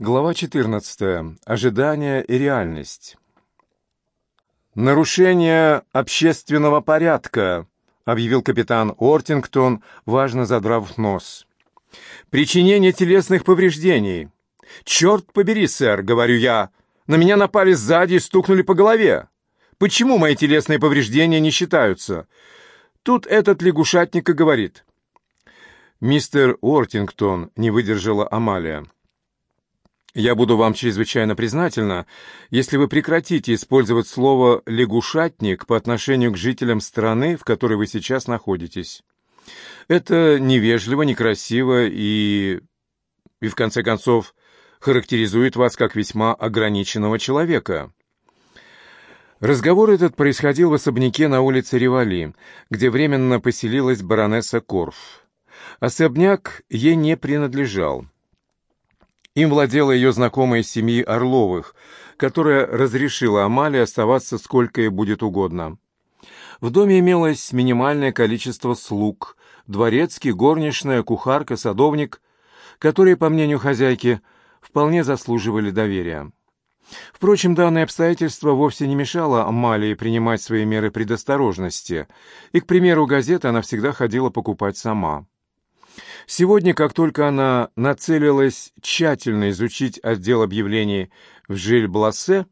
Глава 14. Ожидание и реальность. «Нарушение общественного порядка», — объявил капитан Ортингтон, важно задрав нос. «Причинение телесных повреждений. Черт побери, сэр, — говорю я, — на меня напали сзади и стукнули по голове. Почему мои телесные повреждения не считаются?» Тут этот лягушатник и говорит. «Мистер Ортингтон», — не выдержала Амалия. Я буду вам чрезвычайно признательна, если вы прекратите использовать слово «лягушатник» по отношению к жителям страны, в которой вы сейчас находитесь. Это невежливо, некрасиво и... и, в конце концов, характеризует вас как весьма ограниченного человека. Разговор этот происходил в особняке на улице Ревали, где временно поселилась баронесса Корф. Особняк ей не принадлежал. Им владела ее знакомая из семьи Орловых, которая разрешила Амале оставаться сколько ей будет угодно. В доме имелось минимальное количество слуг, дворецкий, горничная, кухарка, садовник, которые, по мнению хозяйки, вполне заслуживали доверия. Впрочем, данное обстоятельство вовсе не мешало Амалии принимать свои меры предосторожности, и, к примеру, газеты она всегда ходила покупать сама. Сегодня, как только она нацелилась тщательно изучить отдел объявлений в Жиль-Блассе,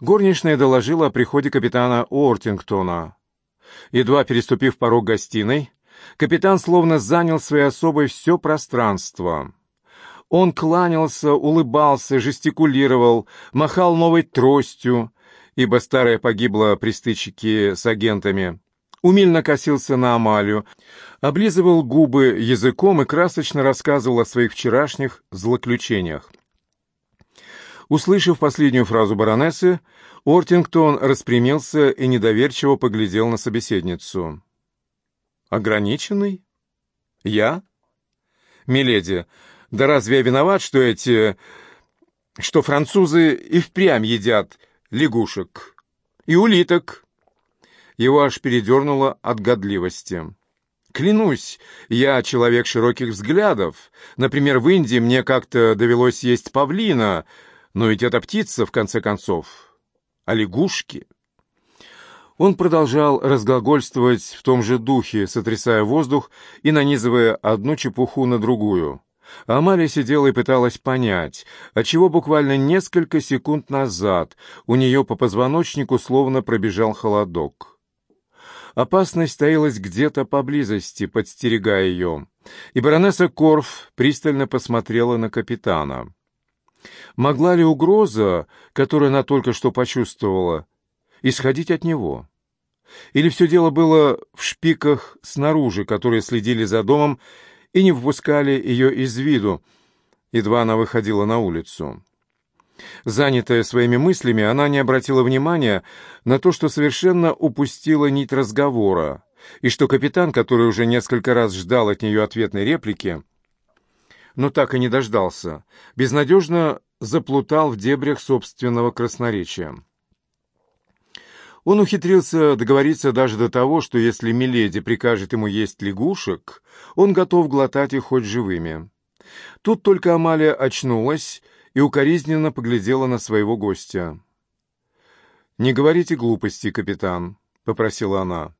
горничная доложила о приходе капитана Ортингтона. Едва переступив порог гостиной, капитан словно занял своей особой все пространство. Он кланялся, улыбался, жестикулировал, махал новой тростью, ибо старая погибла при стычке с агентами умильно косился на Амалию, облизывал губы языком и красочно рассказывал о своих вчерашних злоключениях. Услышав последнюю фразу баронессы, Ортингтон распрямился и недоверчиво поглядел на собеседницу. «Ограниченный? Я? Миледи, да разве я виноват, что эти... что французы и впрямь едят лягушек и улиток?» Его аж передернуло от годливости. Клянусь, я человек широких взглядов. Например, в Индии мне как-то довелось есть павлина, но ведь это птица, в конце концов. А лягушки? Он продолжал разглагольствовать в том же духе, сотрясая воздух и нанизывая одну чепуху на другую. Амалия сидела и пыталась понять, отчего буквально несколько секунд назад у нее по позвоночнику словно пробежал холодок. Опасность таилась где-то поблизости, подстерегая ее, и баронесса Корф пристально посмотрела на капитана. Могла ли угроза, которую она только что почувствовала, исходить от него? Или все дело было в шпиках снаружи, которые следили за домом и не впускали ее из виду, едва она выходила на улицу? Занятая своими мыслями, она не обратила внимания на то, что совершенно упустила нить разговора, и что капитан, который уже несколько раз ждал от нее ответной реплики, но так и не дождался, безнадежно заплутал в дебрях собственного красноречия. Он ухитрился договориться даже до того, что если Миледи прикажет ему есть лягушек, он готов глотать их хоть живыми. Тут только Амалия очнулась и укоризненно поглядела на своего гостя. «Не говорите глупости, капитан», — попросила она.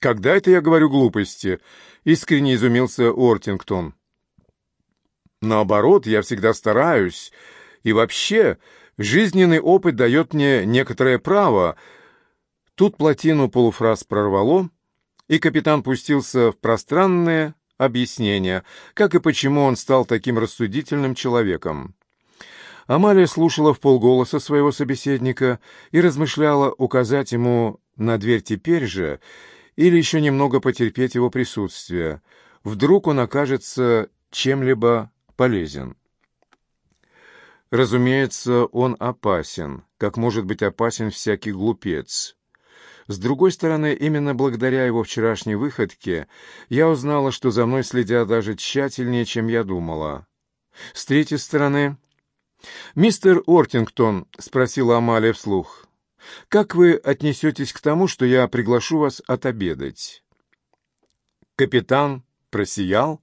«Когда это я говорю глупости?» — искренне изумился Ортингтон. «Наоборот, я всегда стараюсь. И вообще, жизненный опыт дает мне некоторое право». Тут плотину полуфраз прорвало, и капитан пустился в пространное, объяснения, как и почему он стал таким рассудительным человеком. Амалия слушала в полголоса своего собеседника и размышляла указать ему на дверь теперь же или еще немного потерпеть его присутствие. Вдруг он окажется чем-либо полезен. Разумеется, он опасен, как может быть опасен всякий глупец. С другой стороны, именно благодаря его вчерашней выходке я узнала, что за мной следят даже тщательнее, чем я думала. С третьей стороны... «Мистер Ортингтон», — спросила Амалия вслух, — «как вы отнесетесь к тому, что я приглашу вас отобедать?» Капитан просиял,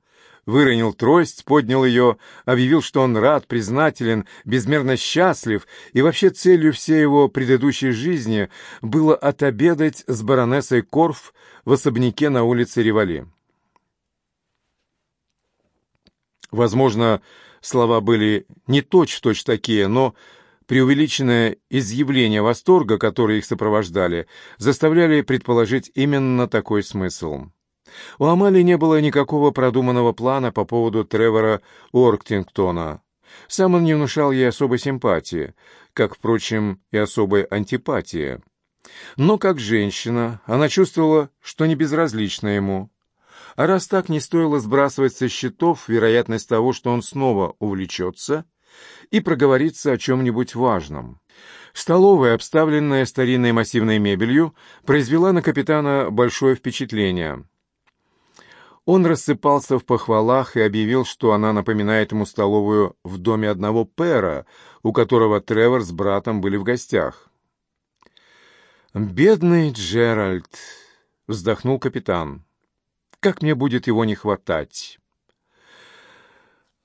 выронил трость, поднял ее, объявил, что он рад, признателен, безмерно счастлив, и вообще целью всей его предыдущей жизни было отобедать с баронессой Корф в особняке на улице Ревали. Возможно, слова были не точь-в-точь -точь такие, но преувеличенное изъявление восторга, которые их сопровождали, заставляли предположить именно такой смысл. У Амали не было никакого продуманного плана по поводу Тревора Орктингтона. Сам он не внушал ей особой симпатии, как, впрочем, и особой антипатии. Но как женщина она чувствовала, что не безразлична ему. А раз так не стоило сбрасывать со счетов вероятность того, что он снова увлечется и проговорится о чем-нибудь важном. Столовая, обставленная старинной массивной мебелью, произвела на капитана большое впечатление. Он рассыпался в похвалах и объявил, что она напоминает ему столовую в доме одного пэра, у которого Тревор с братом были в гостях. «Бедный Джеральд!» — вздохнул капитан. «Как мне будет его не хватать!»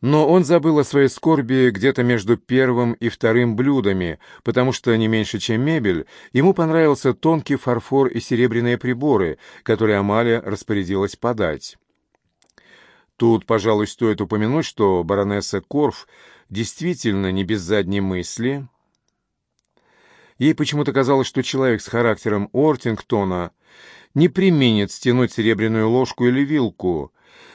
Но он забыл о своей скорби где-то между первым и вторым блюдами, потому что не меньше, чем мебель, ему понравился тонкий фарфор и серебряные приборы, которые Амалия распорядилась подать. Тут, пожалуй, стоит упомянуть, что баронесса Корф действительно не без задней мысли. Ей почему-то казалось, что человек с характером Ортингтона не применит стянуть серебряную ложку или вилку,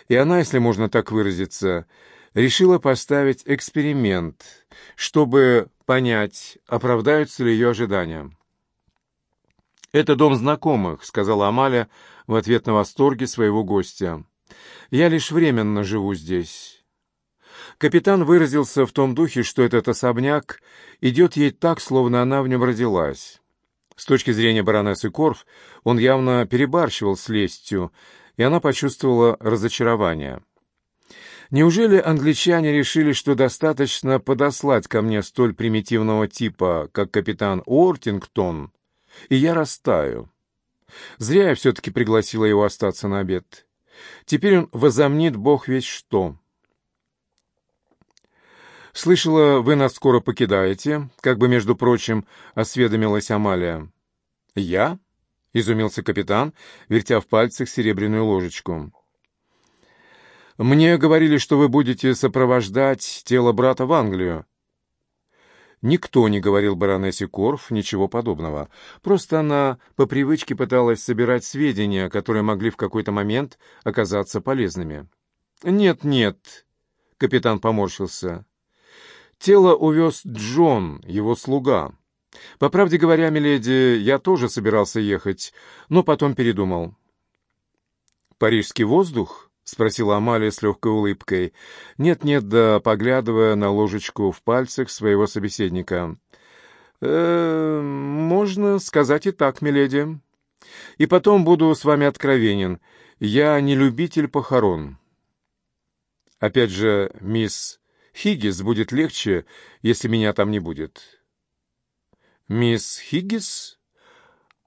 и она, если можно так выразиться, решила поставить эксперимент, чтобы понять, оправдаются ли ее ожидания. «Это дом знакомых», — сказала Амаля в ответ на восторге своего гостя. Я лишь временно живу здесь. Капитан выразился в том духе, что этот особняк идет ей так, словно она в нем родилась. С точки зрения баронессы Корф, он явно перебарщивал с лестью, и она почувствовала разочарование. Неужели англичане решили, что достаточно подослать ко мне столь примитивного типа, как капитан Уортингтон, и я растаю? Зря я все-таки пригласила его остаться на обед. Теперь он возомнит бог весь что. «Слышала, вы нас скоро покидаете», — как бы, между прочим, осведомилась Амалия. «Я?» — изумился капитан, вертя в пальцах серебряную ложечку. «Мне говорили, что вы будете сопровождать тело брата в Англию». Никто не говорил баронессе Корф ничего подобного. Просто она по привычке пыталась собирать сведения, которые могли в какой-то момент оказаться полезными. «Нет, нет», — капитан поморщился. «Тело увез Джон, его слуга. По правде говоря, миледи, я тоже собирался ехать, но потом передумал». «Парижский воздух?» — спросила Амалия с легкой улыбкой. Нет-нет, да поглядывая на ложечку в пальцах своего собеседника. «Э, «Можно сказать и так, миледи. И потом буду с вами откровенен. Я не любитель похорон». Опять же, мисс Хиггис будет легче, если меня там не будет. «Мисс Хиггис?»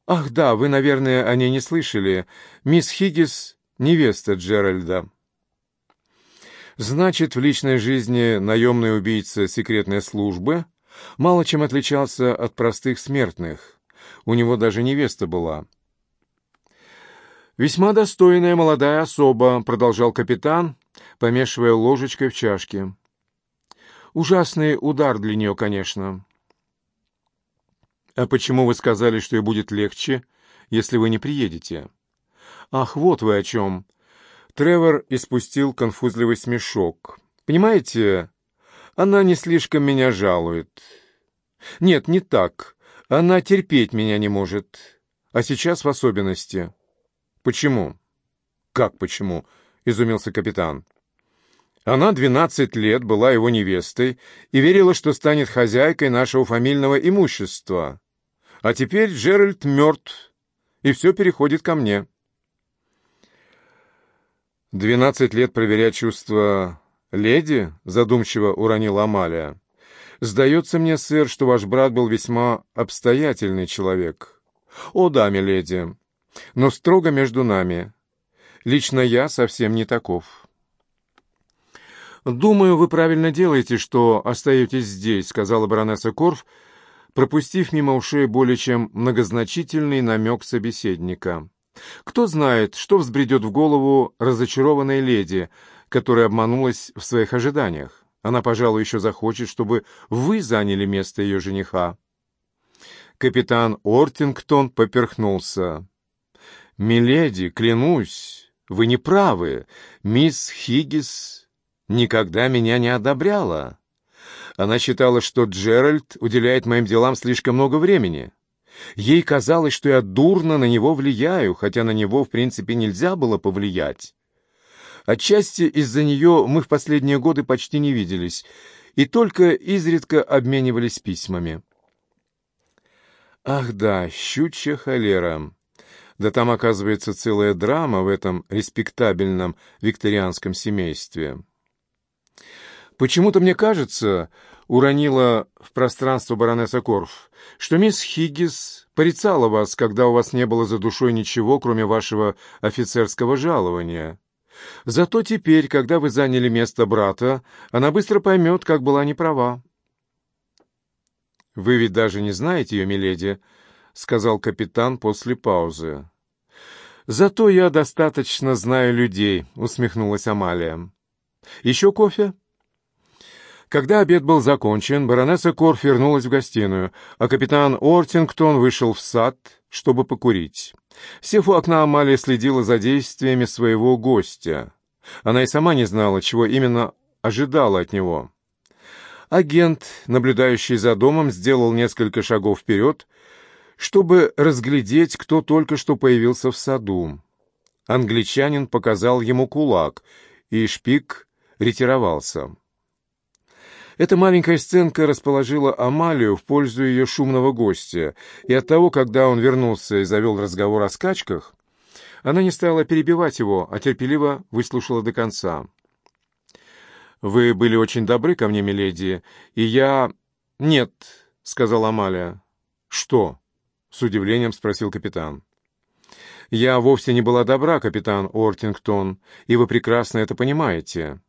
«Ах да, вы, наверное, о ней не слышали. Мисс Хиггис невеста Джеральда. Значит, в личной жизни наемный убийца секретной службы мало чем отличался от простых смертных. У него даже невеста была. «Весьма достойная молодая особа», — продолжал капитан, помешивая ложечкой в чашке. «Ужасный удар для нее, конечно». «А почему вы сказали, что ей будет легче, если вы не приедете?» «Ах, вот вы о чем!» Тревор испустил конфузливый смешок. «Понимаете, она не слишком меня жалует. Нет, не так. Она терпеть меня не может. А сейчас в особенности. Почему?» «Как почему?» — изумился капитан. Она двенадцать лет была его невестой и верила, что станет хозяйкой нашего фамильного имущества. А теперь Джеральд мертв, и все переходит ко мне. «Двенадцать лет проверять чувства леди?» — задумчиво уронила Амалия. «Сдается мне, сэр, что ваш брат был весьма обстоятельный человек». «О да, миледи, но строго между нами. Лично я совсем не таков». «Думаю, вы правильно делаете, что остаетесь здесь», — сказала баронесса Корф, пропустив мимо ушей более чем многозначительный намек собеседника. «Кто знает, что взбредет в голову разочарованной леди, которая обманулась в своих ожиданиях. Она, пожалуй, еще захочет, чтобы вы заняли место ее жениха». Капитан Ортингтон поперхнулся. «Миледи, клянусь, вы не правы. Мисс Хиггис никогда меня не одобряла. Она считала, что Джеральд уделяет моим делам слишком много времени. Ей казалось, что я дурно на него влияю, хотя на него, в принципе, нельзя было повлиять. Отчасти из-за нее мы в последние годы почти не виделись и только изредка обменивались письмами. Ах да, щучья холера. Да там, оказывается, целая драма в этом респектабельном викторианском семействе. Почему-то мне кажется, уронила в пространство баронесса Корф, что мисс Хиггис порицала вас, когда у вас не было за душой ничего, кроме вашего офицерского жалования. Зато теперь, когда вы заняли место брата, она быстро поймет, как была неправа. «Вы ведь даже не знаете ее, миледи», — сказал капитан после паузы. «Зато я достаточно знаю людей», — усмехнулась Амалия. «Еще кофе?» Когда обед был закончен, баронесса Корф вернулась в гостиную, а капитан Ортингтон вышел в сад, чтобы покурить. Сев у окна, Амалия следила за действиями своего гостя. Она и сама не знала, чего именно ожидала от него. Агент, наблюдающий за домом, сделал несколько шагов вперед, чтобы разглядеть, кто только что появился в саду. Англичанин показал ему кулак, и шпик ретировался. Эта маленькая сценка расположила Амалию в пользу ее шумного гостя, и оттого, когда он вернулся и завел разговор о скачках, она не стала перебивать его, а терпеливо выслушала до конца. «Вы были очень добры ко мне, миледи, и я...» «Нет», — сказала Амалия. «Что?» — с удивлением спросил капитан. «Я вовсе не была добра, капитан Ортингтон, и вы прекрасно это понимаете».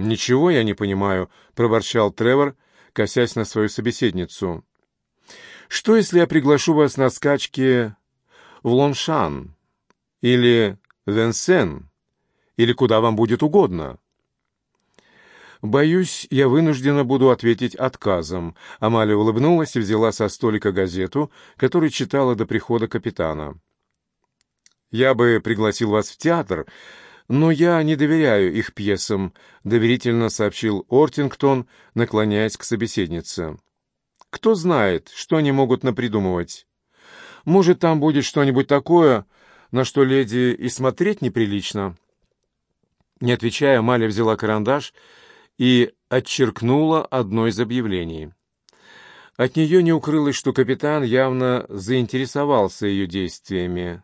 «Ничего я не понимаю», — проворчал Тревор, косясь на свою собеседницу. «Что, если я приглашу вас на скачки в Лоншан или Венсен, или куда вам будет угодно?» «Боюсь, я вынуждена буду ответить отказом». Амалия улыбнулась и взяла со столика газету, которую читала до прихода капитана. «Я бы пригласил вас в театр, «Но я не доверяю их пьесам», — доверительно сообщил Ортингтон, наклоняясь к собеседнице. «Кто знает, что они могут напридумывать? Может, там будет что-нибудь такое, на что леди и смотреть неприлично?» Не отвечая, Маля взяла карандаш и отчеркнула одно из объявлений. От нее не укрылось, что капитан явно заинтересовался ее действиями.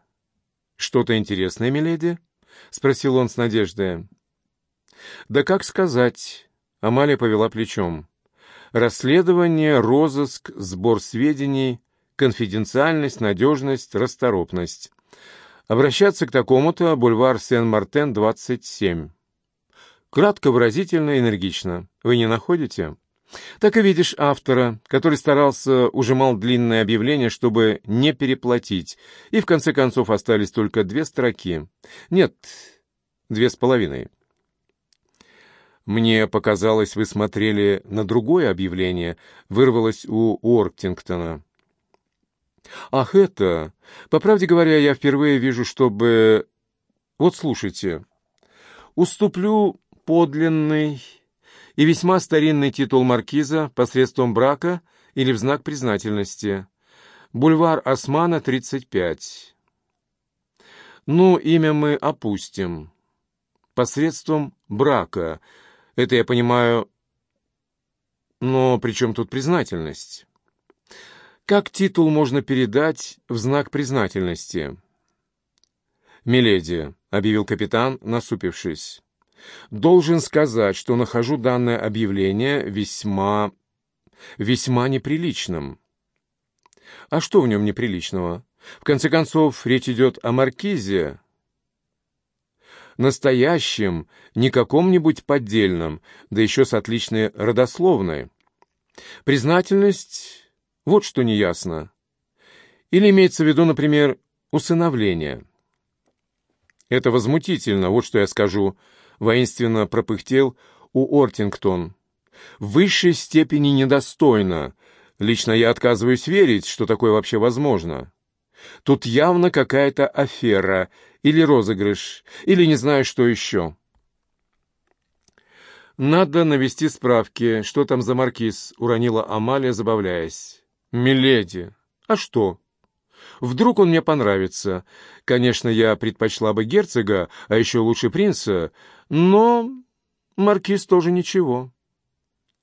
«Что-то интересное, миледи?» — спросил он с надеждой. «Да как сказать?» — Амалия повела плечом. «Расследование, розыск, сбор сведений, конфиденциальность, надежность, расторопность. Обращаться к такому-то, бульвар Сен-Мартен, 27. Кратко, выразительно, энергично. Вы не находите?» Так и видишь автора, который старался, ужимал длинное объявление, чтобы не переплатить, и в конце концов остались только две строки. Нет, две с половиной. «Мне показалось, вы смотрели на другое объявление», — вырвалось у Уорктингтона. «Ах, это... По правде говоря, я впервые вижу, чтобы... Вот слушайте. Уступлю подлинный и весьма старинный титул маркиза посредством брака или в знак признательности. Бульвар Османа, 35. Ну, имя мы опустим. Посредством брака. Это я понимаю... Но при чем тут признательность? Как титул можно передать в знак признательности? «Миледи», — объявил капитан, насупившись. Должен сказать, что нахожу данное объявление весьма... весьма неприличным. А что в нем неприличного? В конце концов, речь идет о маркизе. Настоящим, не каком-нибудь поддельном, да еще с отличной родословной. Признательность — вот что неясно. Или имеется в виду, например, усыновление. Это возмутительно, вот что я скажу, воинственно пропыхтел у Ортингтон. В высшей степени недостойно. Лично я отказываюсь верить, что такое вообще возможно. Тут явно какая-то афера или розыгрыш, или не знаю, что еще. «Надо навести справки, что там за маркиз», — уронила Амалия, забавляясь. «Миледи, а что?» «Вдруг он мне понравится. Конечно, я предпочла бы герцога, а еще лучше принца, но маркиз тоже ничего».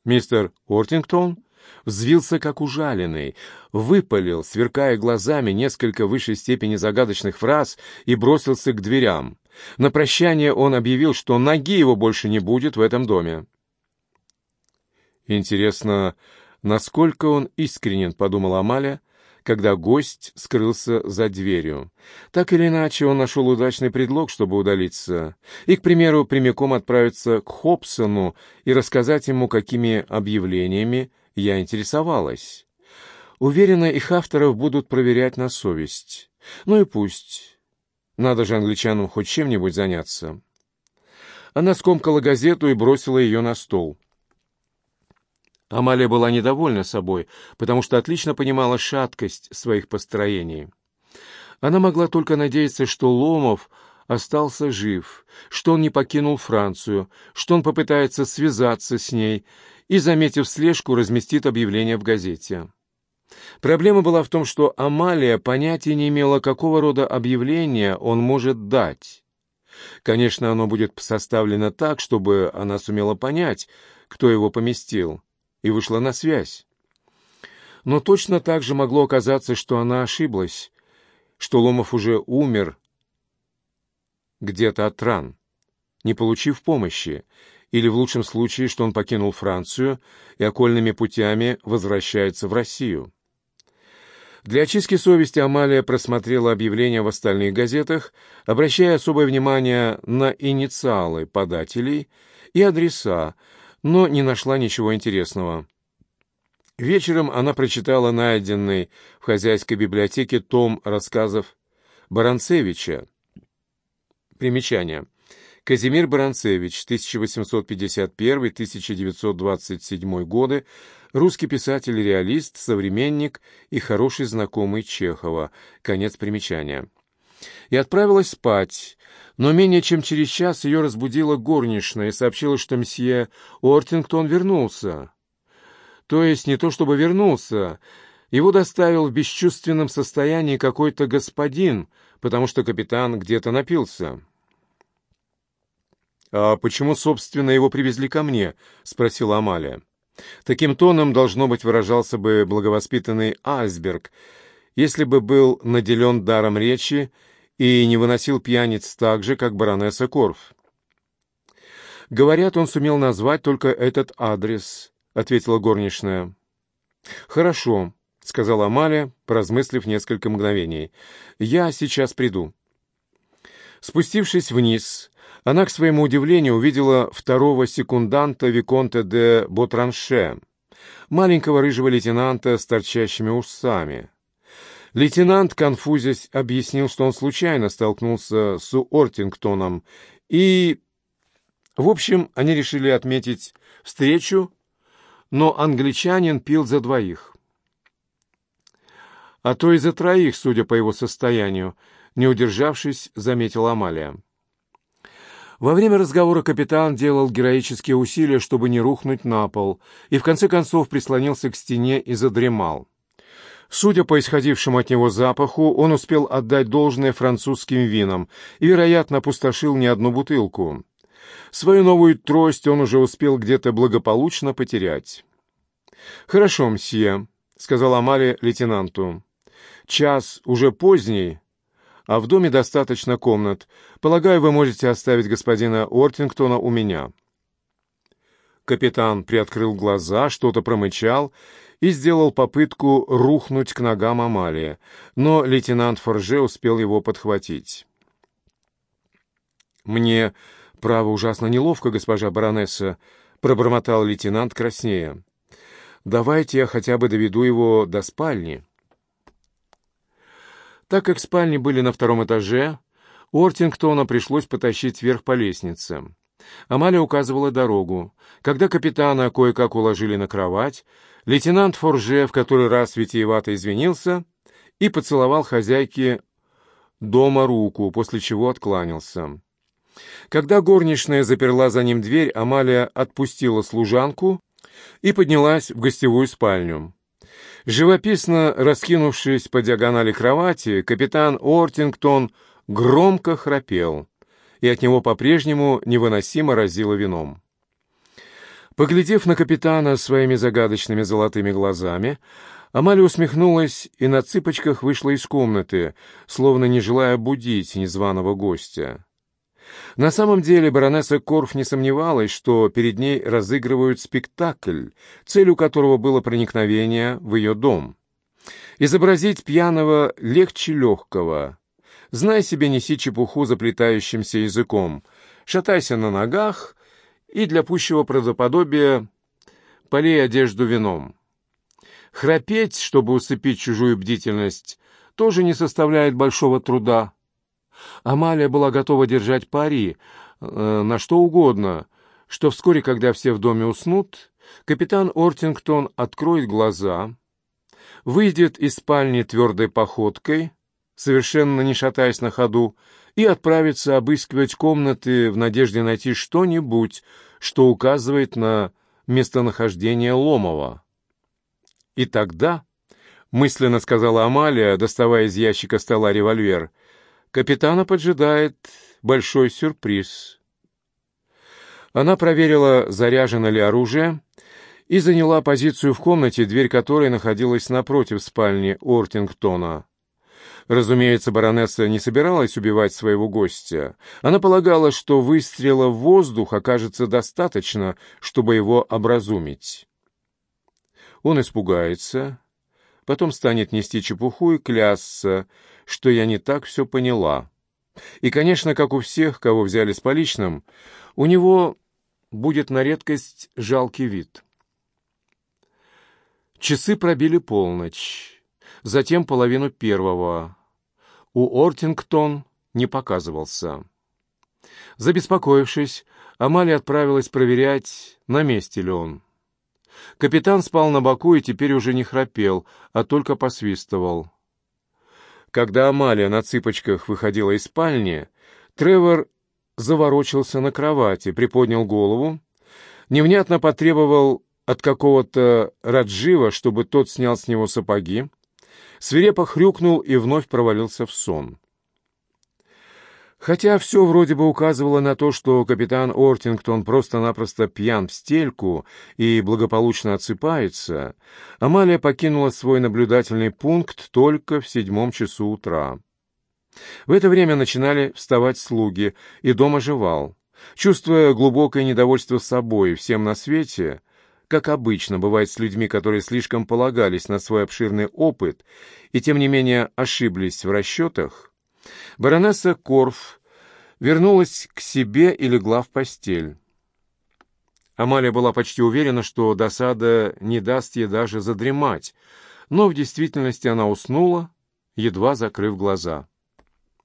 Мистер Ортингтон взвился как ужаленный, выпалил, сверкая глазами несколько высшей степени загадочных фраз и бросился к дверям. На прощание он объявил, что ноги его больше не будет в этом доме. «Интересно, насколько он искренен», — подумала Амаля, когда гость скрылся за дверью. Так или иначе, он нашел удачный предлог, чтобы удалиться, и, к примеру, прямиком отправиться к Хобсону и рассказать ему, какими объявлениями я интересовалась. Уверена, их авторов будут проверять на совесть. Ну и пусть. Надо же англичанам хоть чем-нибудь заняться. Она скомкала газету и бросила ее на стол. Амалия была недовольна собой, потому что отлично понимала шаткость своих построений. Она могла только надеяться, что Ломов остался жив, что он не покинул Францию, что он попытается связаться с ней и, заметив слежку, разместит объявление в газете. Проблема была в том, что Амалия понятия не имела, какого рода объявление он может дать. Конечно, оно будет составлено так, чтобы она сумела понять, кто его поместил, и вышла на связь. Но точно так же могло оказаться, что она ошиблась, что Ломов уже умер где-то от ран, не получив помощи, или в лучшем случае, что он покинул Францию и окольными путями возвращается в Россию. Для очистки совести Амалия просмотрела объявления в остальных газетах, обращая особое внимание на инициалы подателей и адреса, но не нашла ничего интересного. Вечером она прочитала найденный в хозяйской библиотеке том рассказов Баранцевича. Примечание. Казимир Баранцевич, 1851-1927 годы, русский писатель-реалист, современник и хороший знакомый Чехова. Конец примечания. И отправилась спать, но менее чем через час ее разбудила горничная и сообщила, что мсье Ортингтон вернулся. То есть не то чтобы вернулся, его доставил в бесчувственном состоянии какой-то господин, потому что капитан где-то напился. «А почему, собственно, его привезли ко мне?» — спросила Амалия. Таким тоном, должно быть, выражался бы благовоспитанный айсберг, если бы был наделен даром речи и не выносил пьяниц так же, как баронесса Корф. «Говорят, он сумел назвать только этот адрес», — ответила горничная. «Хорошо», — сказала Амалия, поразмыслив несколько мгновений. «Я сейчас приду». Спустившись вниз, она, к своему удивлению, увидела второго секунданта Виконта де Ботранше, маленького рыжего лейтенанта с торчащими усами. Лейтенант, конфузясь, объяснил, что он случайно столкнулся с Ортингтоном, и... В общем, они решили отметить встречу, но англичанин пил за двоих. А то и за троих, судя по его состоянию, не удержавшись, заметила Амалия. Во время разговора капитан делал героические усилия, чтобы не рухнуть на пол, и в конце концов прислонился к стене и задремал. Судя по исходившему от него запаху, он успел отдать должное французским винам и, вероятно, опустошил не одну бутылку. Свою новую трость он уже успел где-то благополучно потерять. «Хорошо, мсье», — сказала Амалия лейтенанту. «Час уже поздний, а в доме достаточно комнат. Полагаю, вы можете оставить господина Ортингтона у меня». Капитан приоткрыл глаза, что-то промычал и сделал попытку рухнуть к ногам Амалии, но лейтенант Форже успел его подхватить. «Мне, право, ужасно неловко, госпожа баронесса», — пробормотал лейтенант краснея. «Давайте я хотя бы доведу его до спальни». Так как спальни были на втором этаже, Ортингтона пришлось потащить вверх по лестнице. Амалия указывала дорогу. Когда капитана кое-как уложили на кровать, лейтенант Форже в который раз витиевато извинился и поцеловал хозяйке дома руку, после чего откланялся. Когда горничная заперла за ним дверь, Амалия отпустила служанку и поднялась в гостевую спальню. Живописно раскинувшись по диагонали кровати, капитан Ортингтон громко храпел, и от него по-прежнему невыносимо разило вином. Поглядев на капитана своими загадочными золотыми глазами, Амалия усмехнулась и на цыпочках вышла из комнаты, словно не желая будить незваного гостя. На самом деле баронесса Корф не сомневалась, что перед ней разыгрывают спектакль, целью которого было проникновение в ее дом. Изобразить пьяного легче легкого. Знай себе, неси чепуху заплетающимся языком, шатайся на ногах и для пущего правдоподобия полей одежду вином. Храпеть, чтобы усыпить чужую бдительность, тоже не составляет большого труда. Амалия была готова держать пари э, на что угодно, что вскоре, когда все в доме уснут, капитан Ортингтон откроет глаза, выйдет из спальни твердой походкой, совершенно не шатаясь на ходу, и отправится обыскивать комнаты в надежде найти что-нибудь, что указывает на местонахождение Ломова. И тогда, мысленно сказала Амалия, доставая из ящика стола револьвер, капитана поджидает большой сюрприз. Она проверила, заряжено ли оружие, и заняла позицию в комнате, дверь которой находилась напротив спальни Ортингтона. Разумеется, баронесса не собиралась убивать своего гостя. Она полагала, что выстрела в воздух окажется достаточно, чтобы его образумить. Он испугается, потом станет нести чепуху и клясться, что я не так все поняла. И, конечно, как у всех, кого взяли с поличным, у него будет на редкость жалкий вид. Часы пробили полночь, затем половину первого. У Ортингтон не показывался. Забеспокоившись, Амалия отправилась проверять, на месте ли он. Капитан спал на боку и теперь уже не храпел, а только посвистывал. Когда Амалия на цыпочках выходила из спальни, Тревор заворочился на кровати, приподнял голову, невнятно потребовал от какого-то Раджива, чтобы тот снял с него сапоги, свирепо хрюкнул и вновь провалился в сон. Хотя все вроде бы указывало на то, что капитан Ортингтон просто-напросто пьян в стельку и благополучно отсыпается, Амалия покинула свой наблюдательный пункт только в седьмом часу утра. В это время начинали вставать слуги, и дом оживал. Чувствуя глубокое недовольство собой и всем на свете, как обычно бывает с людьми, которые слишком полагались на свой обширный опыт и тем не менее ошиблись в расчетах, Баронесса Корф вернулась к себе и легла в постель. Амалия была почти уверена, что досада не даст ей даже задремать, но в действительности она уснула, едва закрыв глаза.